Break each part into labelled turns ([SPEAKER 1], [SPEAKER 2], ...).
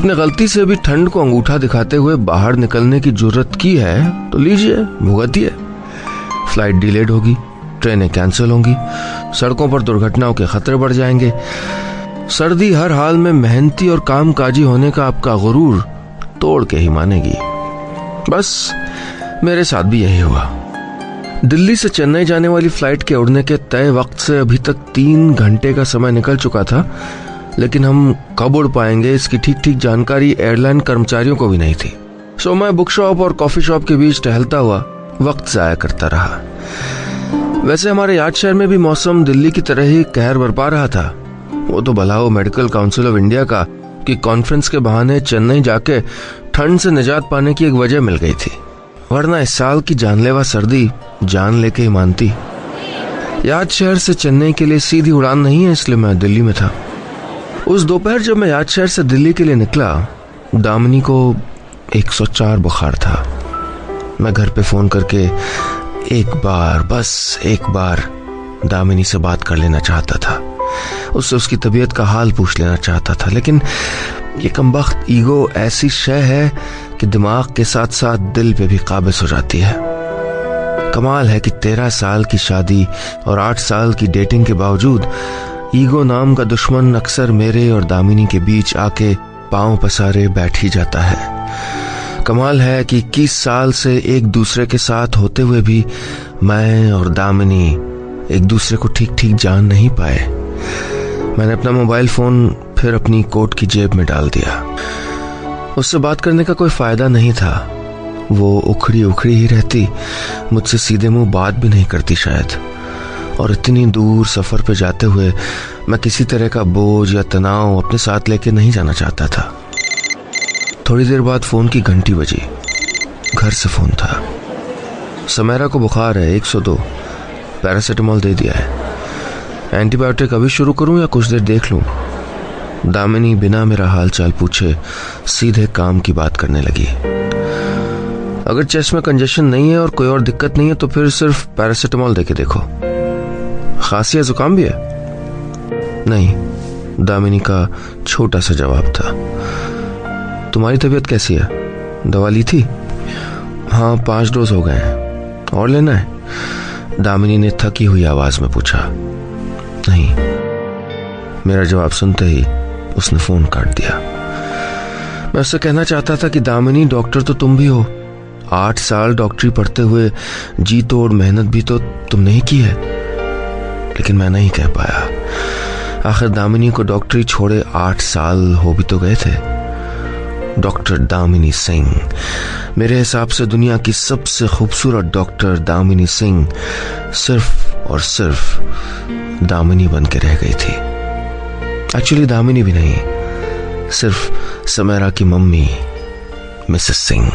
[SPEAKER 1] आपने गलती से भी ठंड को अंगूठा दिखाते हुए बाहर निकलने की ज़रूरत की है तो लीजिए, भुगतिए। फ़्लाइट डिलेड होगी, ट्रेनें कैंसिल होंगी, सड़कों पर दुर्घटनाओं के खतरे बढ़ जाएँगे। सर्दी हर हाल में मेहनती और कामकाजी होने का आपका गुरूर तोड़ के ही मानेगी। बस, मेरे साथ भी यही हुआ। दिल्ली से चेन्नई जाने वाली फ़्लाइट के उड़ने के तय वक्त से अभी तक तीन घंटे का समय निकल चुका था। लेकिन हम कब उड़ पाएँगे, इसकी ठीक ठीक जानकारी एयरलाइन कर्मचारियों को भी नहीं थी। सो मैं बुक शॉप और कॉफ़ी शॉप के बीच टहलता हुआ वक्त जाया करता रहा। वैसे हमारे याद शहर में भी मौसम दिल्ली की तरह ही कहर बरपा रहा था। वो तो भला हो, मेडिकल काउंसिल ऑफ़ इंडिया का कि कॉन्फ्रेंस के बहाने चेन्नई जाके ठंड से निजात पाने की एक वजह मिल गई थी। वरना इस साल की जानलेवा सर्दी जान लेके ही मानती। याद शहर से चेन्नई के लिए सीधी उड़ान नहीं है, इसलिए मैं दिल्ली में था। उस दोपहर जब मैं याद शहर से दिल्ली के लिए निकला, दामिनी को 104 बुखार था। मैं घर पे फ़ोन करके एक बार, बस एक बार दामिनी से बात कर लेना चाहता था। उससे उसकी तबीयत का हाल पूछ लेना चाहता था, लेकिन ये कमबख्त ईगो ऐसी शय है कि दिमाग के साथ साथ दिल पे भी काबिज हो जाती है। कमाल है कि तेरह साल की शादी और आठ साल की डेटिंग के बावजूद ईगो नाम का दुश्मन अक्सर मेरे और दामिनी के बीच आके पाँव पसारे बैठ ही जाता है। कमाल है कि इक्कीस साल से एक दूसरे के साथ होते हुए भी मैं और दामिनी एक दूसरे को ठीक ठीक जान नहीं पाए। मैंने अपना मोबाइल फ़ोन फिर अपनी कोट की जेब में डाल दिया। उससे बात करने का कोई फ़ायदा नहीं था। वो उखड़ी उखड़ी ही रहती, मुझसे सीधे मुँह बात भी नहीं करती शायद। और इतनी दूर सफ़र पे जाते हुए मैं किसी तरह का बोझ या तनाव अपने साथ लेके नहीं जाना चाहता था। थोड़ी देर बाद फ़ोन की घंटी बजी। घर से फ़ोन था। समेरा को बुखार है 102 पैरासीटामोल दे दिया है। एंटीबायोटिक अभी शुरू करूँ या कुछ देर देख लूँ? दामिनी बिना मेरा हाल चाल पूछे सीधे काम की बात करने लगी। अगर चेस्ट में कंजेशन नहीं है और कोई और दिक्कत नहीं है तो फिर सिर्फ़ पैरासीटामोल देके देखो। खांसी या जुकाम भी है? नहीं, दामिनी का छोटा सा जवाब था। तुम्हारी तबीयत कैसी है? दवा ली थी? हाँ पाँच डोज हो गए हैं। और लेना है? दामिनी ने थकी हुई आवाज़ में पूछा। नहीं। मेरा जवाब सुनते ही उसने फ़ोन काट दिया। मैं उससे कहना चाहता था कि दामिनी, डॉक्टर तो तुम भी हो। आठ साल डॉक्टरी पढ़ते हुए जी तोड़ मेहनत भी तो तुमने ही की है। लेकिन मैं नहीं कह पाया। आखिर दामिनी को डॉक्टरी छोड़े आठ साल हो भी तो गए थे। डॉक्टर दामिनी सिंह। मेरे हिसाब से दुनिया की सबसे खूबसूरत डॉक्टर दामिनी सिंह सिर्फ़ और सिर्फ़ दामिनी बन के रह गई थी। एक्चुअली दामिनी भी नहीं, सिर्फ़ समेरा की मम्मी, मिसेस सिंह।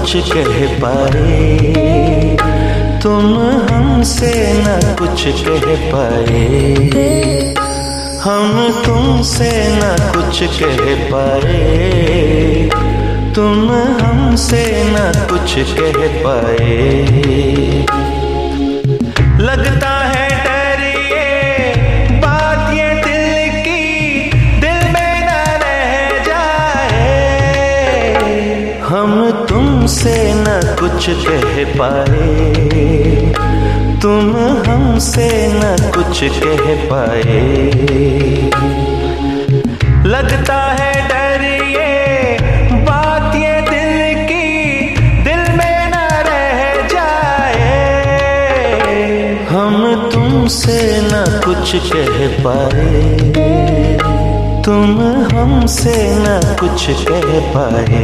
[SPEAKER 2] कुछ कह पाए, तुम हमसे न कुछ कह पाए। हम तुमसे न कुछ कह पाए, तुम हमसे न कुछ कह पाए। न कुछ कह पाए। तुम हमसे न कुछ कह पाए। लगता है डर ये बात ये दिल की, दिल में न रह जाए। हम तुमसे न कुछ कह पाए। तुम हमसे न कुछ कह पाए।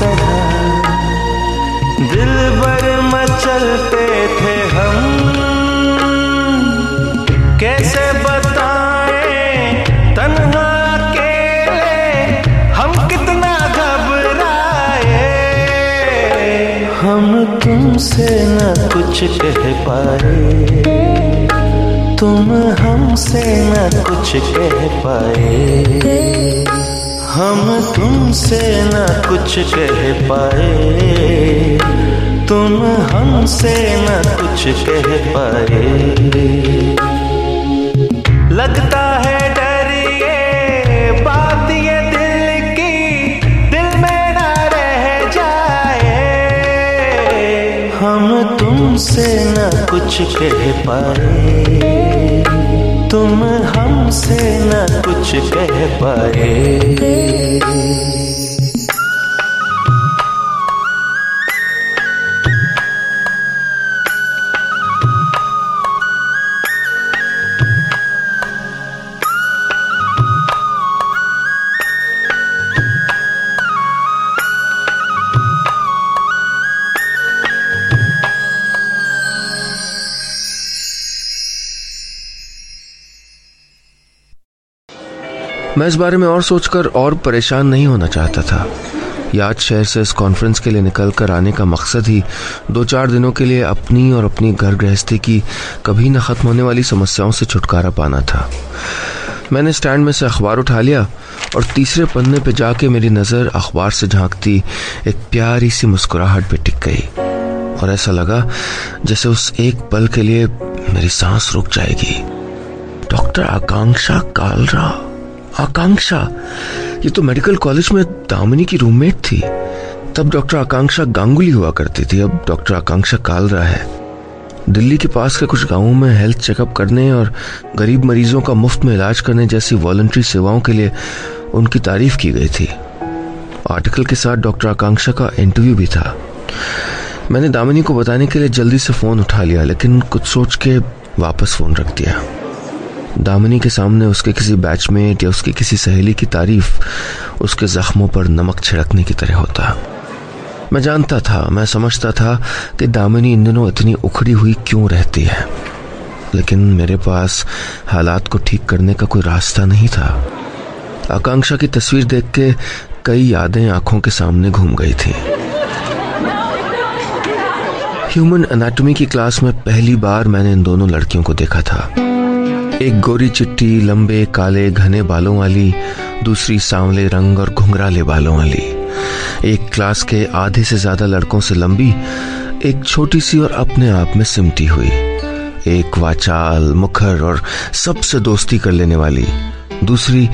[SPEAKER 2] तरह। दिल भर मचलते थे हम। कैसे बताएँ तन्हा अकेले, हम कितना घबराए। हम तुमसे न कुछ कह पाए, तुम हमसे न कुछ कह पाए। हम तुमसे न कुछ कह पाए। तुम हमसे न कुछ कह पाए। लगता है डर ये बात ये दिल की, दिल में ना रह जाए। हम तुमसे न कुछ कह पाए। तुम हमसे न कुछ कह पाए।
[SPEAKER 1] मैं इस बारे में और सोचकर और परेशान नहीं होना चाहता था। याद शहर से इस कॉन्फ्रेंस के लिए निकल कर आने का मकसद ही दो चार दिनों के लिए अपनी और अपनी घर गृहस्थी की कभी न खत्म होने वाली समस्याओं से छुटकारा पाना था। मैंने स्टैंड में से अखबार उठा लिया और तीसरे पन्ने पर जाके मेरी नज़र अखबार से झांकती एक प्यारी सी मुस्कुराहट पे टिक गई और ऐसा लगा जैसे उस एक पल के लिए मेरी सांस रुक जाएगी। डॉक्टर आकांक्षा कालरा। आकांक्षा। ये तो मेडिकल कॉलेज में दामिनी की रूममेट थी। तब डॉक्टर आकांक्षा गांगुली हुआ करती थी। अब डॉक्टर आकांक्षा कालरा है। दिल्ली के पास के कुछ गाँवों में हेल्थ चेकअप करने और गरीब मरीजों का मुफ़्त में इलाज करने जैसी वॉलंटरी सेवाओं के लिए उनकी तारीफ़ की गई थी। आर्टिकल के साथ डॉक्टर आकांक्षा का इंटरव्यू भी था। मैंने दामिनी को बताने के लिए जल्दी से फ़ोन उठा लिया, लेकिन कुछ सोच के वापस फ़ोन रख दिया। दामिनी के सामने उसके किसी बैचमेट या उसकी किसी सहेली की तारीफ़ उसके जख्मों पर नमक छिड़कने की तरह होता। मैं जानता था, मैं समझता था कि दामिनी इन दिनों इतनी उखड़ी हुई क्यों रहती है। लेकिन मेरे पास हालात को ठीक करने का कोई रास्ता नहीं था। आकांक्षा की तस्वीर देख के कई यादें आँखों के सामने घूम गई थी। ह्यूमन एनाटॉमी की क्लास में पहली बार मैंने इन दोनों लड़कियों को देखा था। एक गोरी चिट्टी, लंबे, काले, घने बालों वाली, दूसरी सांवले रंग और घुंघराले बालों वाली। एक क्लास के आधे से ज़्यादा लड़कों से लंबी, एक छोटी सी और अपने आप में सिमटी हुई। एक वाचाल, मुखर और सबसे दोस्ती कर लेने वाली, दूसरी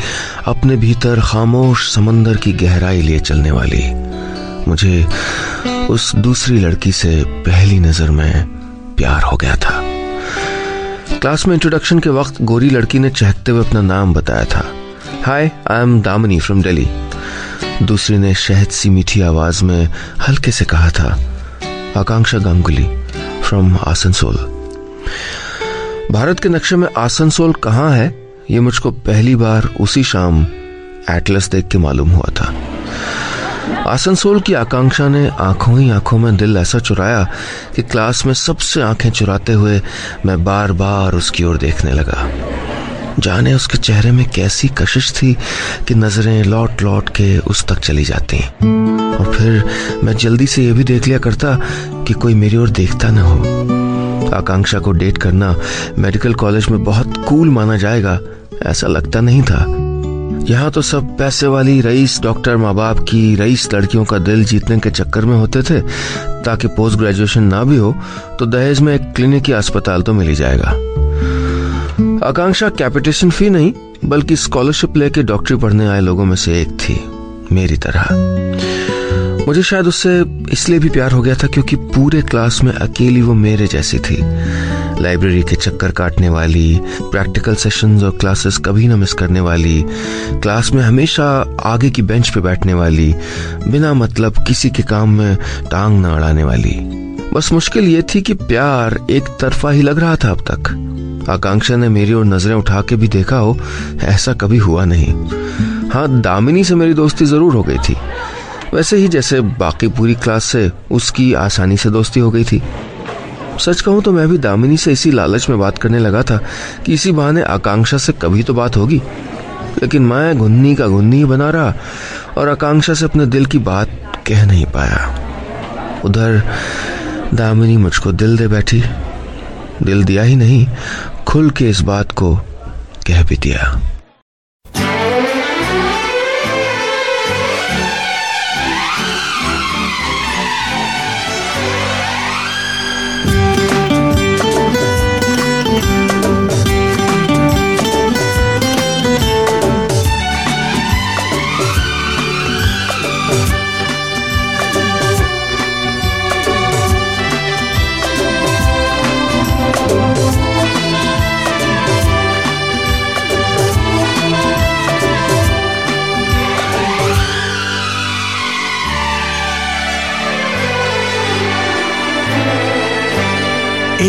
[SPEAKER 1] अपने भीतर खामोश समंदर की गहराई लिए चलने वाली। मुझे उस दूसरी लड़की से पहली नज़र में प्यार हो गया था। क्लास में इंट्रोडक्शन के वक्त गोरी लड़की ने चहकते हुए अपना नाम बताया था। Hi I am Damini from Delhi दूसरी ने शहद सी मीठी आवाज़ में हल्के से कहा था, आकांक्षा गांगुली फ्रॉम आसनसोल. भारत के नक्शे में आसनसोल कहाँ है, ये मुझको पहली बार उसी शाम एटलस देख के मालूम हुआ था। आसनसोल की आकांक्षा ने आँखों ही आँखों में दिल ऐसा चुराया कि क्लास में सबसे आँखें चुराते हुए मैं बार बार उसकी ओर देखने लगा। जाने उसके चेहरे में कैसी कशिश थी कि नज़रें लौट लौट के उस तक चली जाती। और फिर मैं जल्दी से यह भी देख लिया करता कि कोई मेरी ओर देखता न हो। आकांक्षा को डेट करना मेडिकल कॉलेज में बहुत कूल माना जाएगा, ऐसा लगता नहीं था। यहाँ तो सब पैसे वाली रईस डॉक्टर माँ बाप की रईस लड़कियों का दिल जीतने के चक्कर में होते थे। ताकि पोस्ट ग्रेजुएशन ना भी हो तो दहेज में एक क्लिनिक या अस्पताल तो मिल ही जाएगा। आकांक्षा कैपिटेशन फ़ी नहीं, बल्कि स्कॉलरशिप लेके डॉक्टरी पढ़ने आए लोगों में से एक थी, मेरी तरह। मुझे शायद उससे इसलिए भी प्यार हो गया था क्योंकि पूरे क्लास में अकेली वो मेरे जैसी थी। लाइब्रेरी के चक्कर काटने वाली, प्रैक्टिकल सेशंस और क्लासेस कभी ना मिस करने वाली, क्लास में हमेशा आगे की बेंच पे बैठने वाली, बिना मतलब किसी के काम में टांग न अड़ाने वाली। बस मुश्किल ये थी कि प्यार एक तरफा ही लग रहा था अब तक। आकांक्षा ने मेरी ओर नज़रें उठा के भी देखा हो, ऐसा कभी हुआ नहीं। हाँ दामिनी से मेरी दोस्ती ज़रूर हो गई थी। वैसे ही जैसे बाकी पूरी क्लास से उसकी आसानी से दोस्ती हो गई थी। सच कहूँ तो मैं भी दामिनी से इसी लालच में बात करने लगा था कि इसी बहाने आकांक्षा से कभी तो बात होगी। लेकिन मैं घुन्नी का गुन्नी बना रहा और आकांक्षा से अपने दिल की बात कह नहीं पाया। उधर दामिनी मुझको दिल दे बैठी। दिल दिया ही नहीं, खुल के इस बात को कह भी दिया।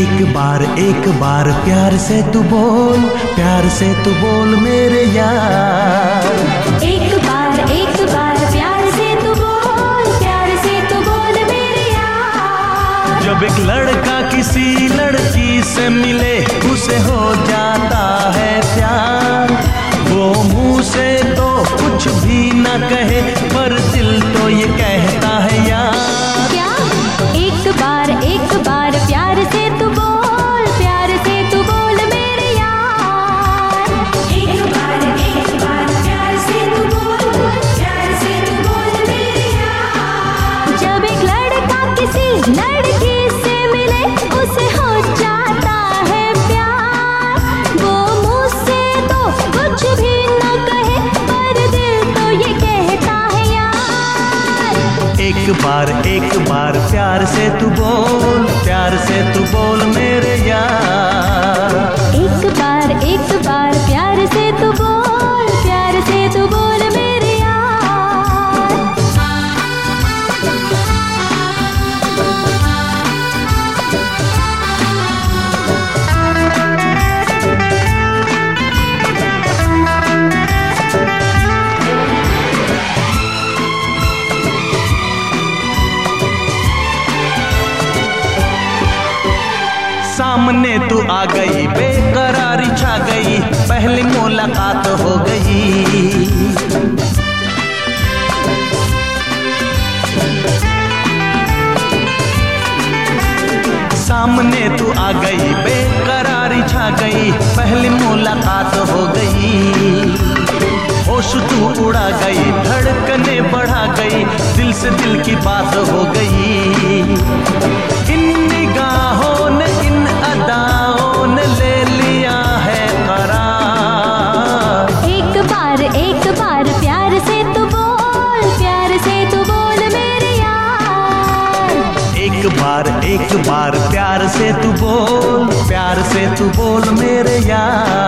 [SPEAKER 2] एक बार एक बार प्यार से तू बोल प्यार से तू बोल मेरे यार।
[SPEAKER 3] एक बार एक बार प्यार से तू बोल प्यार से तू बोल मेरे यार।
[SPEAKER 2] जब एक लड़का किसी लड़की से मिले उसे हो जाता है प्यार। वो मुँह से तो कुछ भी ना कहे पर दिल तो ये कहता
[SPEAKER 3] एक बार एक बार। प्यार से तू बोल प्यार से तू बोल मेरे
[SPEAKER 2] मुलाकात हो गई। सामने तू आ गई, बेकरारी छा गई, पहली मुलाकात हो गई। होश तू उड़ा गई, धड़कने बढ़ा गई, दिल से दिल की बात हो गई।
[SPEAKER 3] से तू बोल प्यार से तू बोल मेरे यार।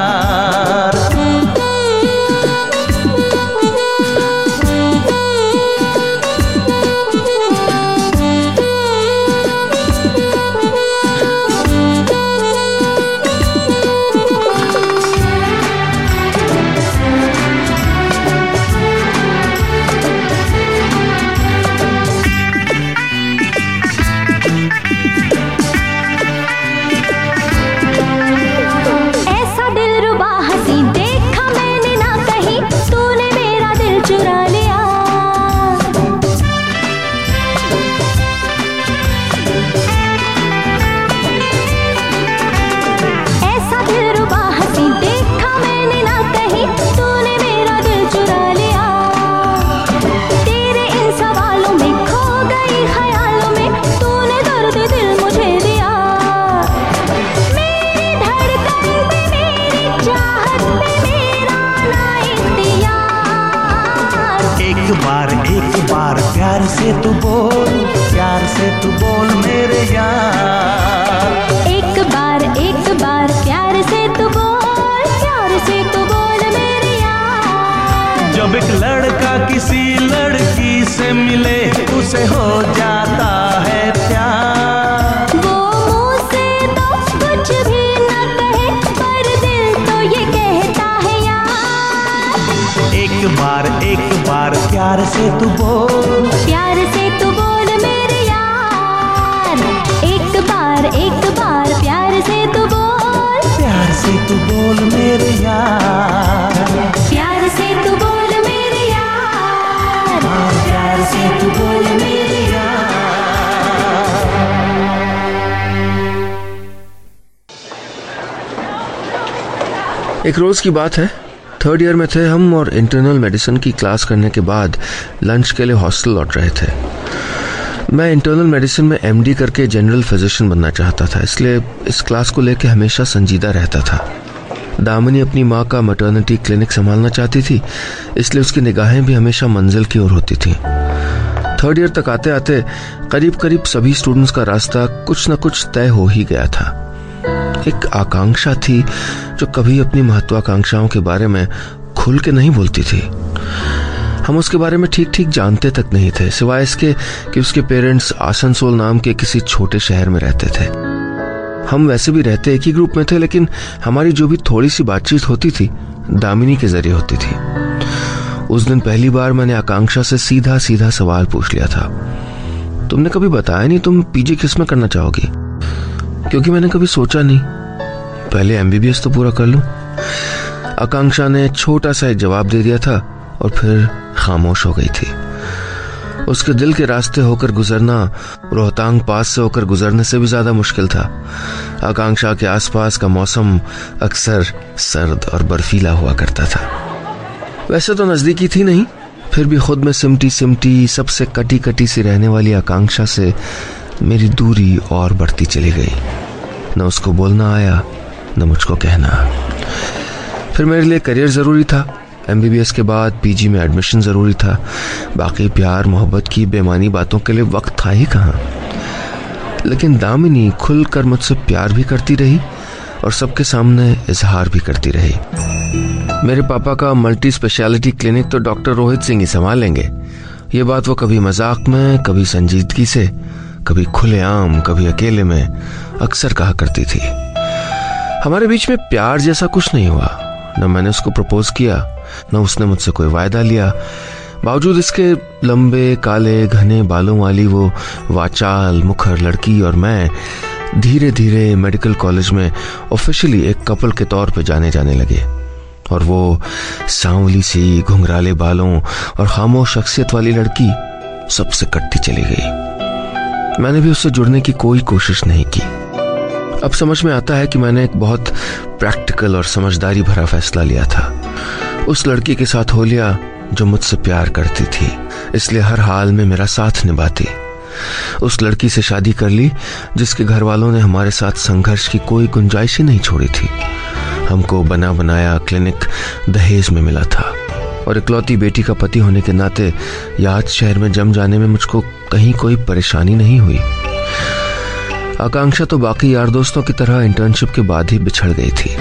[SPEAKER 2] एक
[SPEAKER 1] रोज की बात है। थर्ड ईयर में थे हम और इंटरनल मेडिसिन की क्लास करने के बाद लंच के लिए हॉस्टल लौट रहे थे। मैं इंटरनल मेडिसिन में एमडी करके जनरल फिजिशियन बनना चाहता था, इसलिए इस क्लास को लेकर हमेशा संजीदा रहता था। दामिनी अपनी माँ का मटर्निटी क्लिनिक संभालना चाहती थी, इसलिए उसकी निगाहें भी हमेशा मंजिल की ओर होती थी। थर्ड ईयर तक आते आते करीब करीब सभी स्टूडेंट्स का रास्ता कुछ न कुछ तय हो ही गया था। एक आकांक्षा थी जो कभी अपनी महत्वाकांक्षाओं के बारे में खुल के नहीं बोलती थी। हम उसके बारे में ठीक ठीक जानते तक नहीं थे, सिवाय इसके कि उसके पेरेंट्स आसनसोल नाम के किसी छोटे शहर में रहते थे। हम वैसे भी रहते एक ही ग्रुप में थे, लेकिन हमारी जो भी थोड़ी सी बातचीत होती थी, दामिनी के ज़रिए होती थी। उस दिन पहली बार मैंने आकांक्षा से सीधा सीधा सवाल पूछ लिया था। तुमने कभी बताया नहीं तुम पीजी किसमें करना चाहोगी? क्योंकि मैंने कभी सोचा नहीं। पहले एमबीबीएस तो पूरा कर लूँ। आकांक्षा ने छोटा सा एक जवाब दे दिया था और फिर खामोश हो गई थी। उसके दिल के रास्ते होकर गुजरना, रोहतांग पास से होकर गुजरने से भी ज़्यादा मुश्किल था। आकांक्षा के आसपास का मौसम अक्सर सर्द और बर्फीला हुआ करता था। वैसे तो नजदीकी थी नहीं, फिर भी खुद में सिमटी सिमटी, सबसे कटी कटी सी रहने वाली आकांक्षा से मेरी दूरी और बढ़ती चली गई। न उसको बोलना आया, न मुझको कहना। फिर मेरे लिए करियर ज़रूरी था। एमबीबीएस के बाद पीजी में एडमिशन ज़रूरी था। बाकी प्यार, मोहब्बत की बेमानी बातों के लिए वक्त था ही कहाँ। लेकिन दामिनी खुलकर मुझसे प्यार भी करती रही और सबके सामने इजहार भी करती रही। मेरे पापा का मल्टी स्पेशलिटी क्लिनिक तो डॉक्टर रोहित सिंह ही संभालेंगे। ये बात वो कभी मज़ाक में, कभी संजीदगी से, कभी खुलेआम, कभी अकेले में अक्सर कहा करती थी। हमारे बीच में प्यार जैसा कुछ नहीं हुआ। न मैंने उसको प्रपोज किया, न उसने मुझसे कोई वायदा लिया। बावजूद इसके लंबे, काले, घने बालों वाली वो वाचाल, मुखर लड़की और मैं धीरे धीरे मेडिकल कॉलेज में ऑफिशियली एक कपल के तौर पे जाने जाने लगे। और वो सांवली सी, घुंघराले बालों और खामोश शख्सियत वाली लड़की सबसे कटती चली गई। मैंने भी उससे जुड़ने की कोई कोशिश नहीं की। अब समझ में आता है कि मैंने एक बहुत प्रैक्टिकल और समझदारी भरा फैसला लिया था। उस लड़की के साथ हो लिया जो मुझसे प्यार करती थी, इसलिए हर हाल में मेरा साथ निभाती। उस लड़की से शादी कर ली, जिसके घर वालों ने हमारे साथ संघर्ष की कोई गुंजाइश ही नहीं छोड़ी थी। हमको बना बनाया क्लिनिक दहेज में मिला था। और इकलौती बेटी का पति होने के नाते, याद शहर में जम जाने में मुझको कहीं कोई परेशानी नहीं हुई। आकांक्षा तो बाकी यार दोस्तों की तरह इंटर्नशिप के बाद ही बिछड़ गई थी।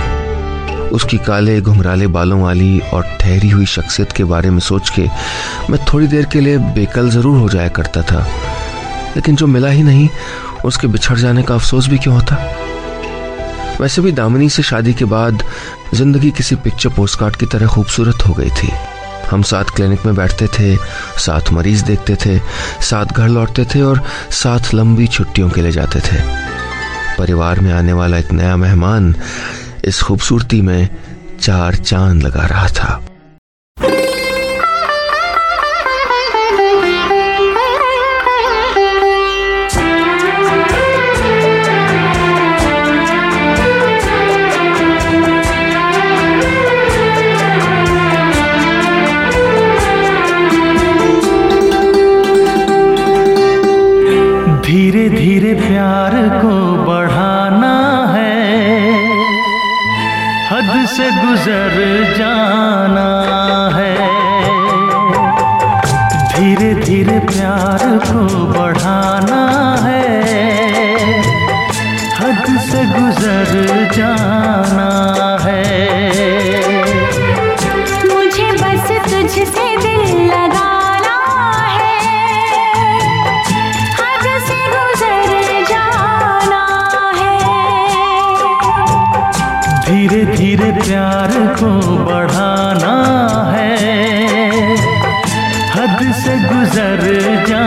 [SPEAKER 1] उसकी काले घुमराले बालों वाली और ठहरी हुई शख्सियत के बारे में सोच के मैं थोड़ी देर के लिए बेकल ज़रूर हो जाया करता था। लेकिन जो मिला ही नहीं, उसके बिछड़ जाने का अफसोस भी क्यों होता? वैसे भी दामिनी से शादी के बाद ज़िंदगी किसी पिक्चर पोस्टकार्ड की तरह खूबसूरत हो गई थी। हम साथ क्लिनिक में बैठते थे साथ मरीज़ देखते थे साथ घर लौटते थे और साथ लंबी छुट्टियों के लिए जाते थे। परिवार में आने वाला एक नया मेहमान इस खूबसूरती में चार चाँद लगा रहा था।
[SPEAKER 4] हद से गुजर जाना है। धीरे धीरे प्यार को बढ़ाना है। हद से गुजर जाना
[SPEAKER 3] गुजर जाना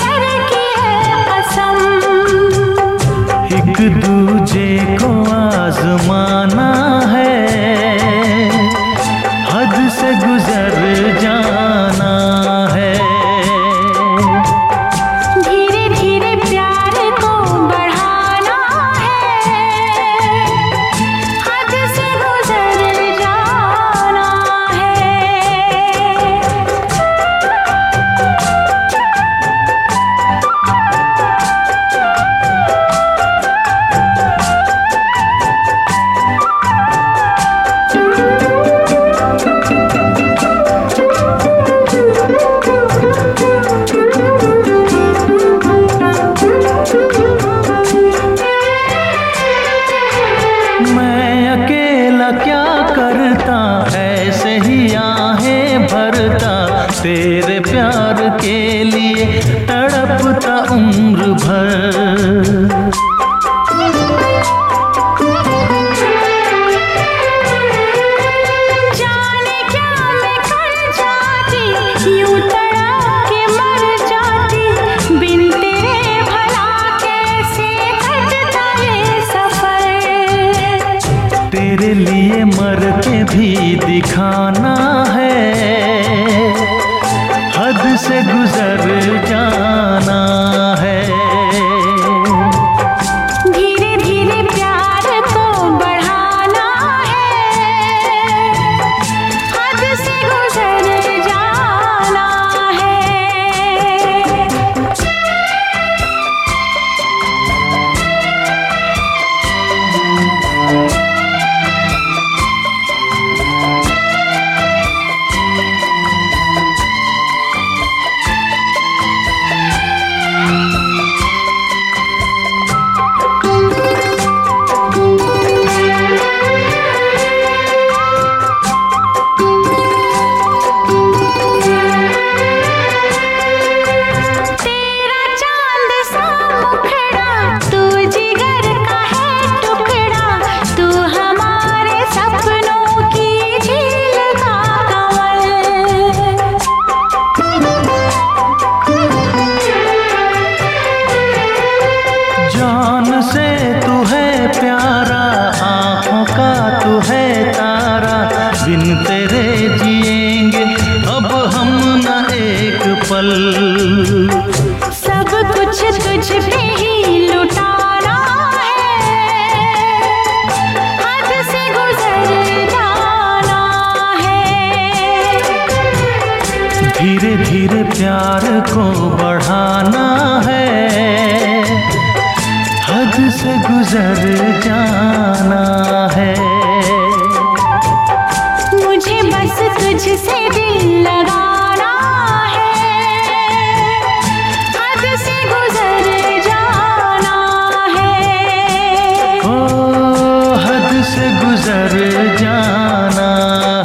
[SPEAKER 3] सर की है कसम।
[SPEAKER 4] एक दूजे को आजमाना है हद से गुजर जाना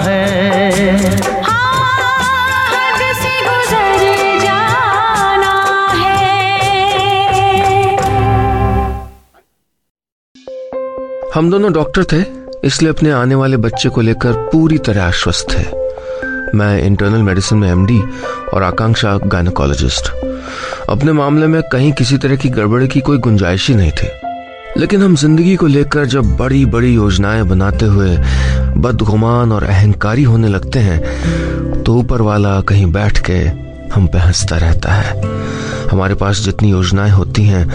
[SPEAKER 4] है।
[SPEAKER 3] हाँ गुजर जाना है।
[SPEAKER 1] हम दोनों डॉक्टर थे इसलिए अपने आने वाले बच्चे को लेकर पूरी तरह आश्वस्त थे मैं इंटरनल मेडिसिन में एमडी और आकांक्षा गायनोकोलॉजिस्ट अपने मामले में कहीं किसी तरह की गड़बड़ी की कोई गुंजाइश ही नहीं थी। लेकिन हम ज़िंदगी को लेकर जब बड़ी बड़ी योजनाएँ बनाते हुए बदगुमान और अहंकारी होने लगते हैं तो ऊपर वाला कहीं बैठ के हम पे हंसता रहता है। हमारे पास जितनी योजनाएँ होती हैं,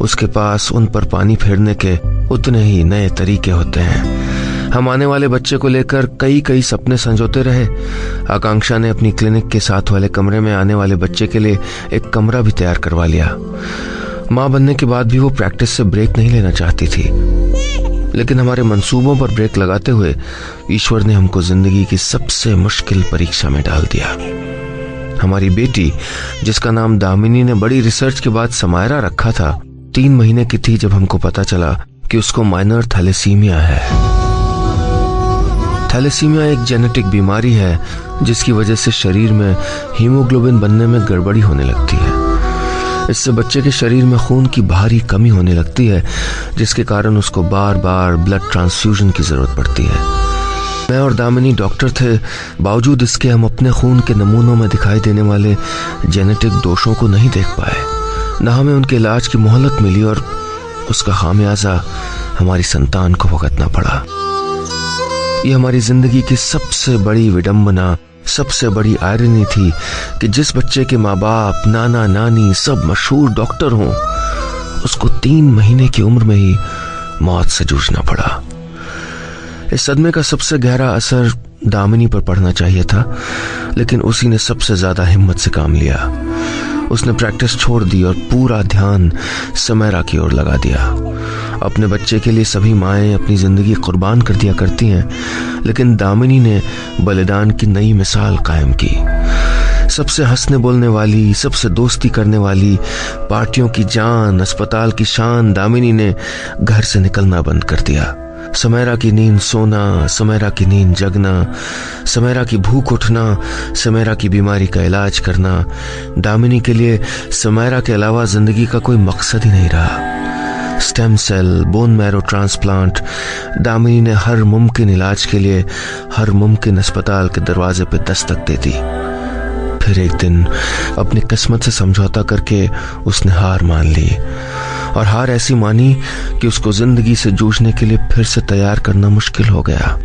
[SPEAKER 1] उसके पास उन पर पानी फेरने के उतने ही नए तरीके होते हैं। हम आने वाले बच्चे को लेकर कई कई सपने संजोते रहे। आकांक्षा ने अपनी क्लिनिक के साथ वाले कमरे में आने वाले बच्चे के लिए एक कमरा भी तैयार करवा लिया। माँ बनने के बाद भी वो प्रैक्टिस से ब्रेक नहीं लेना चाहती थी। लेकिन हमारे मंसूबों पर ब्रेक लगाते हुए ईश्वर ने हमको ज़िंदगी की सबसे मुश्किल परीक्षा में डाल दिया। हमारी बेटी, जिसका नाम दामिनी ने बड़ी रिसर्च के बाद समायरा रखा था, तीन महीने की थी जब हमको पता चला कि उसको माइनर थैलेसीमिया है। थैलेसीमिया एक जेनेटिक बीमारी है, जिसकी वजह से शरीर में हीमोग्लोबिन बनने में गड़बड़ी होने लगती है। इससे बच्चे के शरीर में खून की भारी कमी होने लगती है, जिसके कारण उसको बार बार ब्लड ट्रांसफ्यूजन की ज़रूरत पड़ती है। मैं और दामिनी डॉक्टर थे। बावजूद इसके हम अपने खून के नमूनों में दिखाई देने वाले जेनेटिक दोषों को नहीं देख पाए। न हमें उनके इलाज की मोहलत मिली और उसका खामियाजा हमारी संतान को भुगतना पड़ा। ये हमारी ज़िंदगी की सबसे बड़ी विडंबना सबसे बड़ी आयरनी थी कि जिस बच्चे के माँ बाप नाना, नानी सब मशहूर डॉक्टर हों, उसको तीन महीने की उम्र में ही मौत से जूझना पड़ा। इस सदमे का सबसे गहरा असर दामिनी पर पड़ना चाहिए था, लेकिन उसी ने सबसे ज़्यादा हिम्मत से काम लिया। उसने प्रैक्टिस छोड़ दी और पूरा ध्यान समैरा की ओर लगा दिया। अपने बच्चे के लिए सभी माएँ अपनी ज़िंदगी कुर्बान कर दिया करती हैं, लेकिन दामिनी ने बलिदान की नई मिसाल कायम की। सबसे हंसने बोलने वाली, सबसे दोस्ती करने वाली, पार्टियों की जान, अस्पताल की शान, दामिनी ने घर से निकलना बंद कर दिया। समैरा की नींद सोना, समैरा की नींद जगना, समैरा की भूख उठना, समैरा की बीमारी का इलाज करना, दामिनी के लिए समैरा के अलावा ज़िंदगी का कोई मकसद ही नहीं रहा। Stem cell bone marrow transplant Damini ने हर मुमकिन इलाज के लिए हर मुमकिन अस्पताल के दरवाजे पर दस्तक दे दी। फिर एक दिन अपनी किस्मत से समझौता करके उसने हार मान ली और हार ऐसी मानी कि उसको ज़िंदगी से जूझने के लिए फिर से तैयार करना मुश्किल हो गया।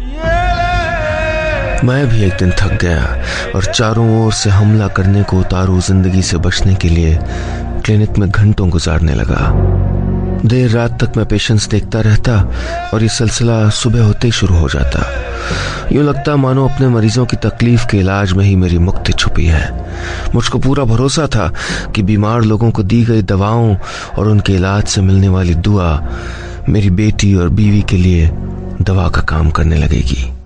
[SPEAKER 3] मैं भी एक दिन थक गया और चारों ओर से हमला करने को उतारू ज़िंदगी से बचने के लिए क्लिनिक में घंटों गुजारने लगा। देर रात तक मैं पेशेंस देखता रहता और ये सिलसिला सुबह होते ही शुरू हो जाता। यूँ लगता मानो अपने मरीजों की तकलीफ़ के इलाज में ही मेरी मुक्ति छुपी है। मुझको पूरा भरोसा था कि बीमार लोगों को दी गई दवाओं और उनके इलाज से मिलने वाली दुआ मेरी बेटी और बीवी के लिए दवा का काम करने लगेगी।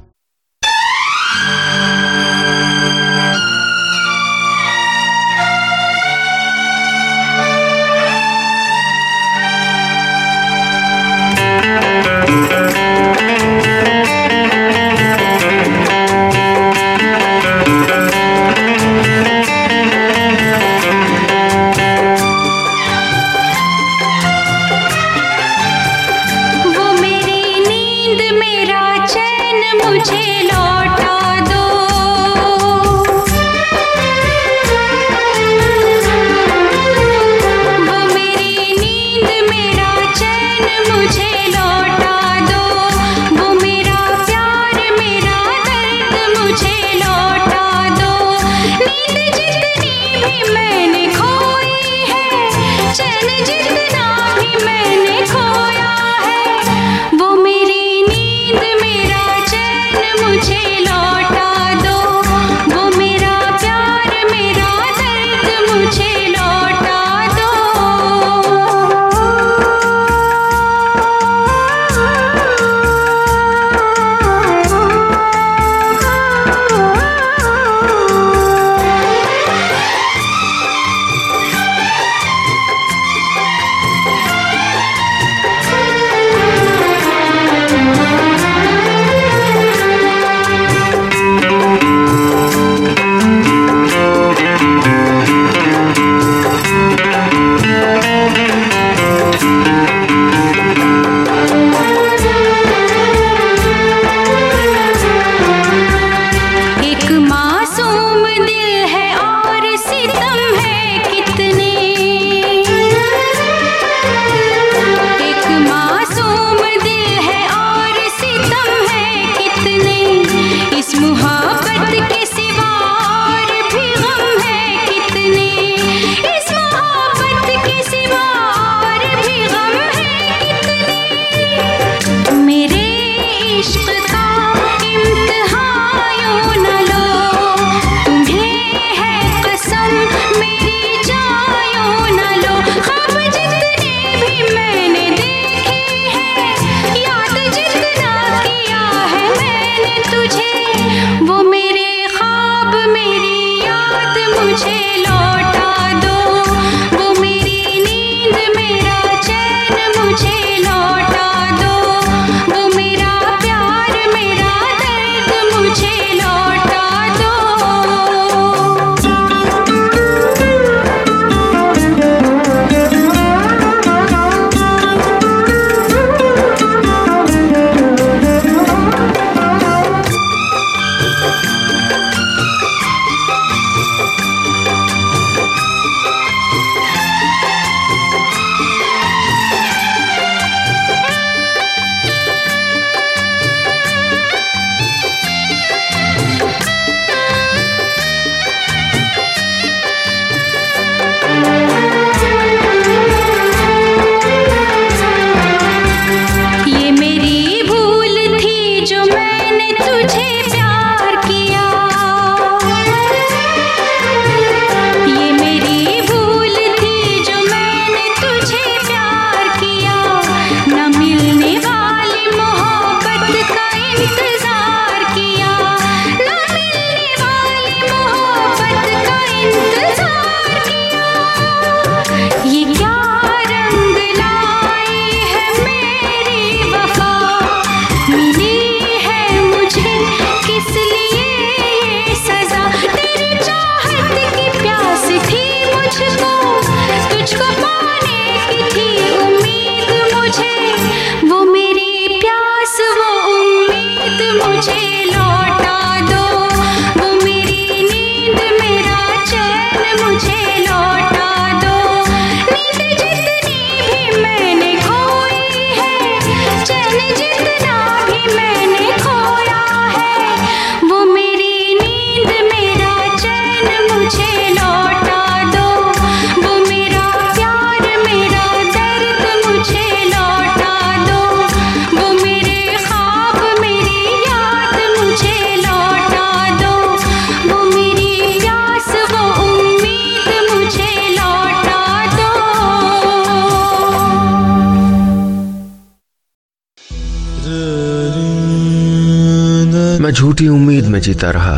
[SPEAKER 1] झूठी उम्मीद में जीता रहा,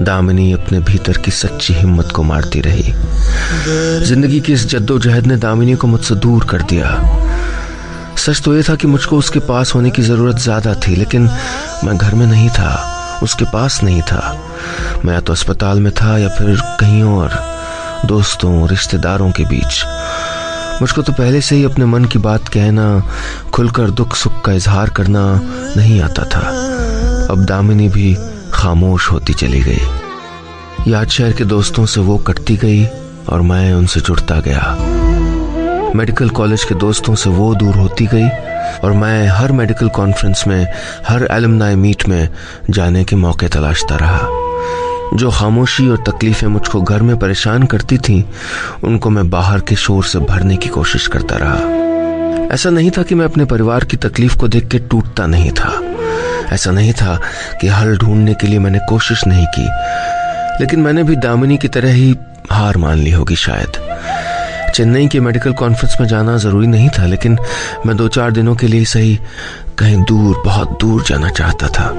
[SPEAKER 1] दामिनी अपने भीतर की सच्ची हिम्मत को मारती रही। ज़िंदगी की इस जद्दोजहद ने दामिनी को मुझसे दूर कर दिया। सच तो यह था कि मुझको उसके पास होने की ज़रूरत ज़्यादा थी, लेकिन मैं घर में नहीं था, उसके पास नहीं था। मैं या तो अस्पताल में था या फिर कहीं और, दोस्तों, रिश्तेदारों के बीच। मुझको तो पहले से ही अपने मन की बात कहना, खुलकर दुख सुख का इजहार करना नहीं आता था। अब दामिनी भी खामोश होती चली गई। याद शहर के दोस्तों से वो कटती गई और मैं उनसे जुड़ता गया। मेडिकल कॉलेज के दोस्तों से वो दूर होती गई और मैं हर मेडिकल कॉन्फ्रेंस में, हर एलुमनाई मीट में जाने के मौके तलाशता रहा। जो खामोशी और तकलीफें मुझको घर में परेशान करती थीं, उनको मैं बाहर के शोर से भरने की कोशिश करता रहा। ऐसा नहीं था कि मैं अपने परिवार की तकलीफ़ को देख के टूटता नहीं था। ऐसा नहीं था कि हल ढूँढने के लिए मैंने कोशिश नहीं की। लेकिन मैंने भी दामिनी की तरह ही हार मान ली होगी शायद। चेन्नई के मेडिकल कॉन्फ्रेंस में जाना ज़रूरी नहीं था, लेकिन मैं दो चार दिनों के लिए सही कहीं दूर, बहुत दूर जाना चाहता था।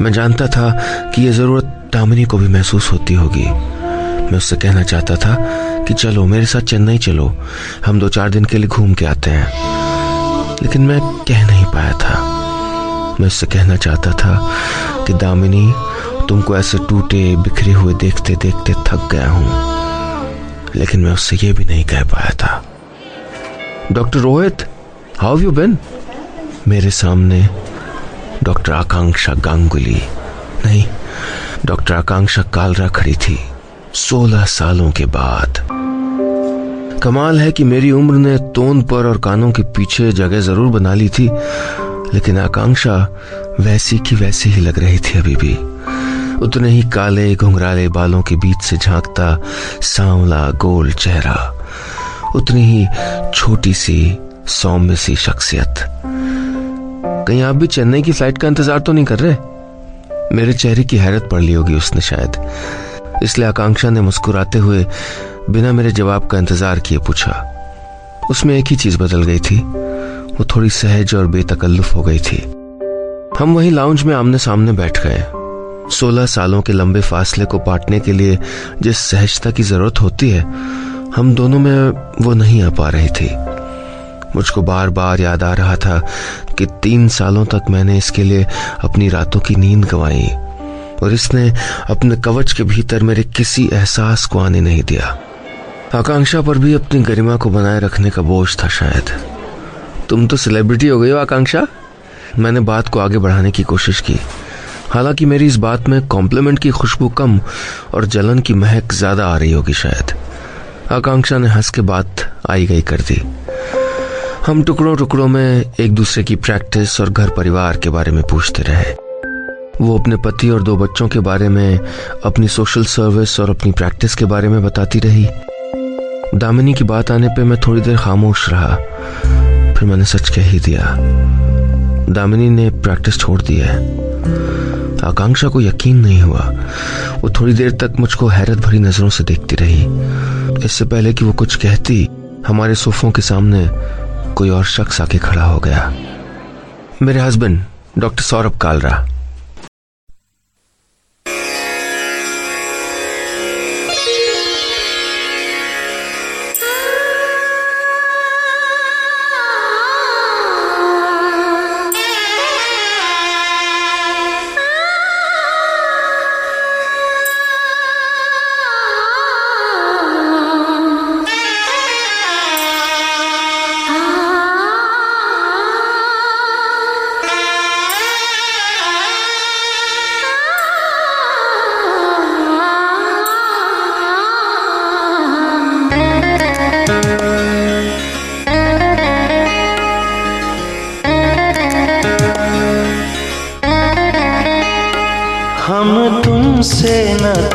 [SPEAKER 1] मैं जानता था कि यह ज़रूरत दामिनी को भी महसूस होती होगी। मैं उससे कहना चाहता था कि चलो, मेरे साथ चेन्नई चलो। हम दो चार दिन के लिए घूम के आते हैं। लेकिन मैं कह नहीं पाया था। मैं उससे कहना चाहता था कि दामिनी, तुमको ऐसे टूटे, बिखरे हुए देखते देखते थक गया हूँ। लेकिन मैं उससे ये भी नहीं कह पाया था। Doctor Rohit how you been मेरे सामने डॉक्टर आकांक्षा गांगुली। नहीं, डॉक्टर आकांक्षा कालरा खड़ी थी, सोलह सालों के बाद। कमाल है कि मेरी उम्र ने तोंद पर और कानों के पीछे जगह ज़रूर बना ली थी। लेकिन आकांक्षा वैसी की वैसी ही लग रही थी अभी भी। उतने ही काले, घुंघराले बालों के बीच से झांकता सांवला, गोल चेहरा, उतनी ही छोटी सी, सौम्य सी शख्सियत। कहीं आप भी चेन्नई की फ़्लाइट का इंतज़ार तो नहीं कर रहे? मेरे चेहरे की हैरत पड़ ली होगी उसने शायद। इसलिए आकांक्षा ने मुस्कुराते हुए बिना मेरे जवाब का इंतज़ार किए पूछा। उसमें एक ही चीज़ बदल गई थी। वो थोड़ी सहज और बेतकल्लुफ हो गई थी। हम वही लाउंज में आमने सामने बैठ गए। सोलह सालों के लंबे फासले को पाटने के लिए जिस सहजता की ज़रूरत होती है, हम दोनों में वो नहीं आ पा रही थी। मुझको बार बार याद आ रहा था कि तीन सालों तक मैंने इसके लिए अपनी रातों की नींद गंवाई और इसने अपने कवच के भीतर मेरे किसी एहसास को आने नहीं दिया। आकांक्षा पर भी अपनी गरिमा को बनाए रखने का बोझ था शायद। तुम तो सेलिब्रिटी हो गई हो, आकांक्षा। मैंने बात को आगे बढ़ाने की कोशिश की। हालाँकि मेरी इस बात में कॉम्प्लीमेंट की खुशबू कम और जलन की महक ज़्यादा आ रही होगी शायद। आकांक्षा ने हंस के बात आई गई कर दी। हम टुकड़ों टुकड़ों में एक दूसरे की प्रैक्टिस और घर परिवार के बारे में पूछते रहे। वो अपने पति और दो बच्चों के बारे में, अपनी सोशल सर्विस और अपनी प्रैक्टिस के बारे में बताती रही। दामिनी की बात आने पे मैं थोड़ी देर खामोश रहा। फिर मैंने सच कह ही दिया। दामिनी ने प्रैक्टिस छोड़ दी है। आकांक्षा को यकीन नहीं हुआ। वो थोड़ी देर तक मुझको हैरत भरी नज़रों से देखती रही। इससे पहले कि वो कुछ कहती, हमारे सोफों के सामने कोई और शख्स आके खड़ा हो गया। मेरे हस्बैंड डॉक्टर सौरभ कालरा।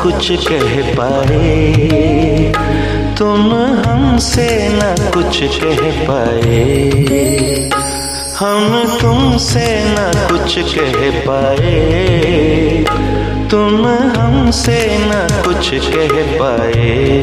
[SPEAKER 2] कुछ कह पाए। तुम हमसे ना कुछ कह पाए। हम तुमसे ना कुछ कह पाए। तुम हमसे ना कुछ कह पाए।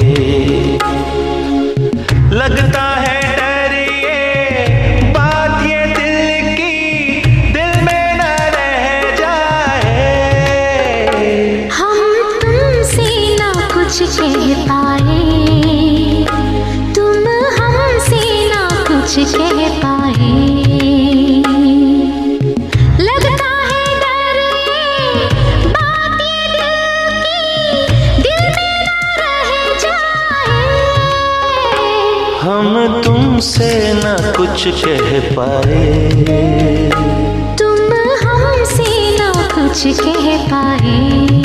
[SPEAKER 3] तुमसे ना कुछ कह पाए। तुम हमसे ना कुछ कह पाए।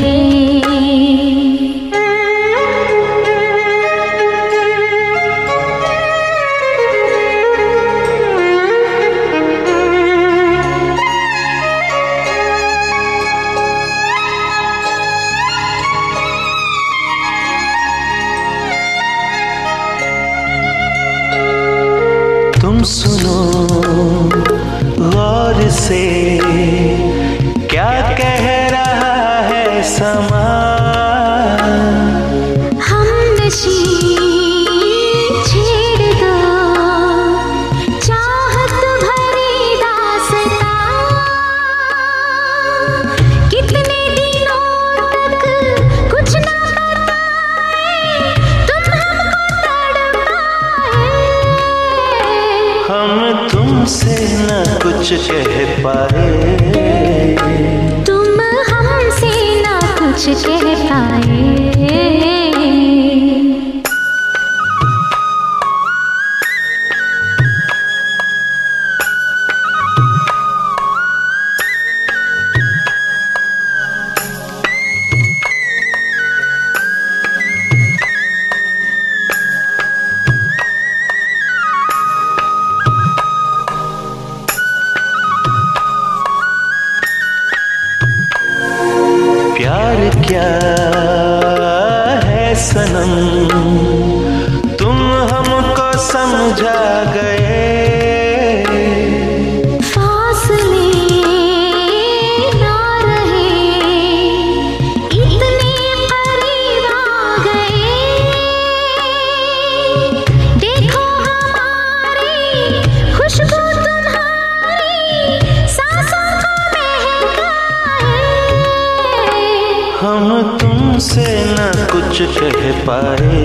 [SPEAKER 2] हम तुमसे ना कुछ कह पाए।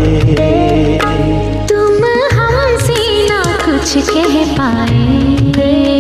[SPEAKER 3] तुम
[SPEAKER 2] हाँ
[SPEAKER 3] हमसे ना कुछ कह पाए।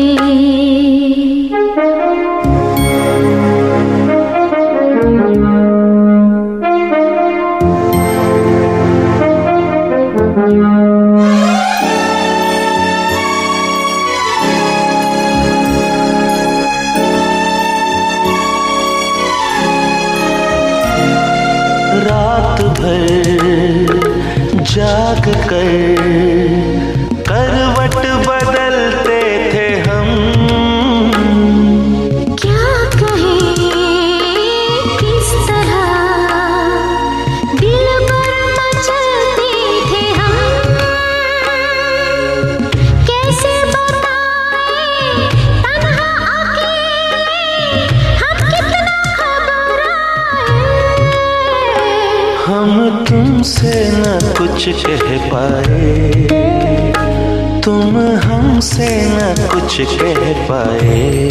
[SPEAKER 2] कह पाए।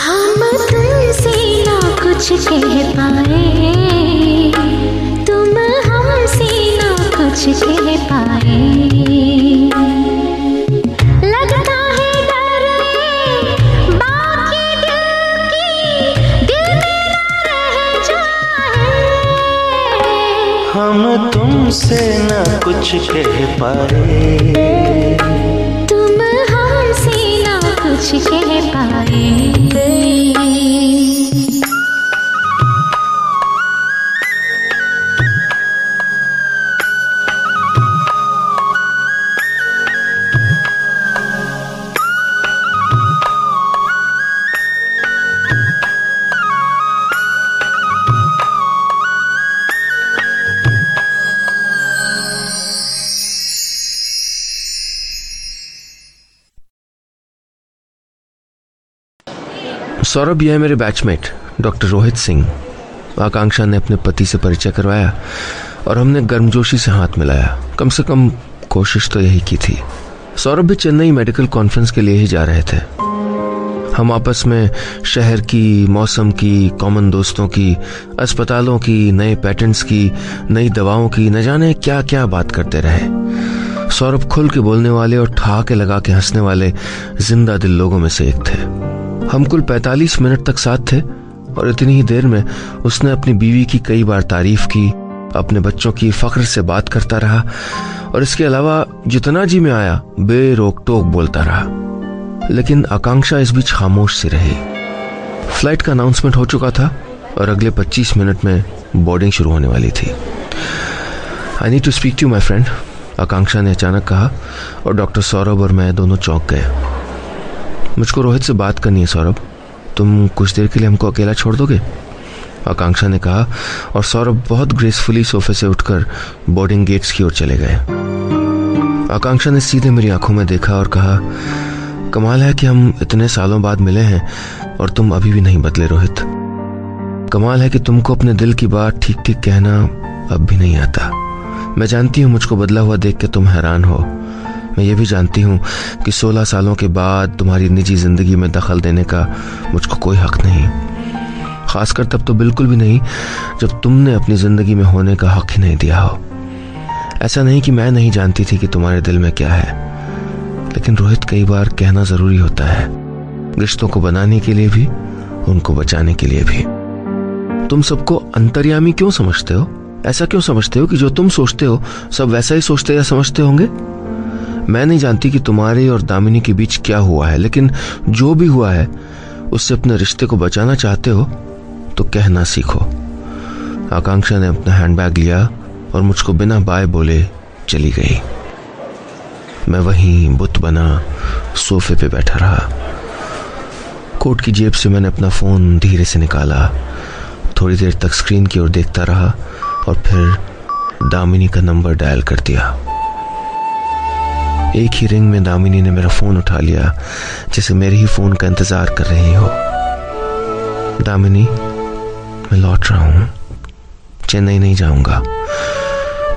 [SPEAKER 2] हम तुमसे ना कुछ कह पाए। तुम हमसे ना कुछ कह पाए।
[SPEAKER 3] हम तुमसे ना कुछ कह पाए। te reparei.
[SPEAKER 1] सौरभ, यह मेरे बैचमेट, डॉक्टर रोहित सिंह। आकांक्षा ने अपने पति से परिचय करवाया और हमने गर्मजोशी से हाथ मिलाया। कम से कम कोशिश तो यही की थी। सौरभ भी चेन्नई मेडिकल कॉन्फ्रेंस के लिए ही जा रहे थे। हम आपस में शहर की, मौसम की कॉमन दोस्तों की, अस्पतालों की, नए पैटेंट्स की, नई दवाओं की, न जाने क्या क्या बात करते रहे। सौरभ खुल के बोलने वाले और ठहाके लगा के हंसने वाले ज़िंदा दिल लोगों में से एक थे। हम कुल 45 मिनट तक साथ थे, और इतनी ही देर में उसने अपनी बीवी की कई बार तारीफ़ की, अपने बच्चों की फख्र से बात करता रहा, और इसके अलावा जितना जी में आया बेरोक टोक बोलता रहा। लेकिन आकांक्षा इस बीच खामोश सी रही। फ़्लाइट का अनाउंसमेंट हो चुका था, और अगले 25 मिनट में बोर्डिंग शुरू होने वाली थी। I need to speak to my friend Akanksha ने अचानक कहा, और डॉक्टर सौरभ और मैं दोनों चौंक गए। मुझको रोहित से बात करनी है, सौरभ। तुम कुछ देर के लिए हमको अकेला छोड़ दोगे? आकांक्षा ने कहा, और सौरभ बहुत ग्रेसफुली सोफे से उठकर बोर्डिंग गेट्स की ओर चले गए। आकांक्षा ने सीधे मेरी आँखों में देखा और कहा, कमाल है कि हम इतने सालों बाद मिले हैं, और तुम अभी भी नहीं बदले, रोहित। कमाल है कि तुमको अपने दिल की बात ठीक ठीक कहना अब भी नहीं आता। मैं जानती हूँ मुझको बदला हुआ देख के तुम हैरान हो मैं ये भी जानती हूँ कि 16 सालों के बाद तुम्हारी निजी ज़िंदगी में दखल देने का मुझको कोई हक नहीं। खासकर तब तो बिल्कुल भी नहीं, जब तुमने अपनी ज़िंदगी में होने का हक ही नहीं दिया हो। ऐसा नहीं कि मैं नहीं जानती थी कि तुम्हारे दिल में क्या है, लेकिन रोहित कई बार कहना ज़रूरी होता है, रिश्तों को बनाने के लिए भी, उनको बचाने के लिए भी। तुम सबको अंतर्यामी क्यों समझते हो? ऐसा क्यों समझते हो कि जो तुम सोचते हो, सब वैसा ही सोचते या समझते होंगे? मैं नहीं जानती कि तुम्हारे और दामिनी के बीच क्या हुआ है, लेकिन जो भी हुआ है, उससे अपने रिश्ते को बचाना चाहते हो तो कहना सीखो। आकांक्षा ने अपना हैंडबैग लिया और मुझको बिना बाय बोले चली गई। मैं वहीं बुत बना सोफे पे बैठा रहा। कोट की जेब से मैंने अपना फ़ोन धीरे से निकाला। थोड़ी देर तक स्क्रीन की ओर देखता रहा और फिर दामिनी का नंबर डायल कर दिया। एक ही रिंग में दामिनी ने मेरा फ़ोन उठा लिया, जैसे मेरे ही फ़ोन का इंतज़ार कर रही हो। दामिनी मैं लौट रहा हूँ। चेन्नई नहीं जाऊँगा।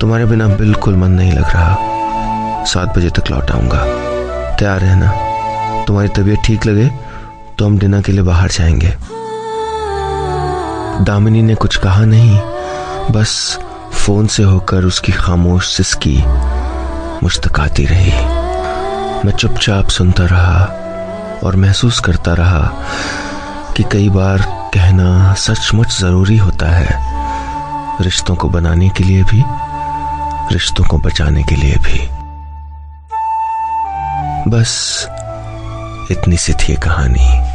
[SPEAKER 1] तुम्हारे बिना बिल्कुल मन नहीं लग रहा। सात बजे तक लौट आऊँगा। तैयार रहना। तुम्हारी तबीयत ठीक लगे तो हम डिनर के लिए बाहर जाएँगे। दामिनी ने कुछ कहा नहीं। बस फ़ोन से होकर उसकी खामोश सिसकी आती रही। मैं चुपचाप सुनता रहा और महसूस करता रहा कि कई बार कहना सचमुच ज़रूरी होता है, रिश्तों को बनाने के लिए भी, रिश्तों को बचाने के लिए भी। बस इतनी सी थी कहानी।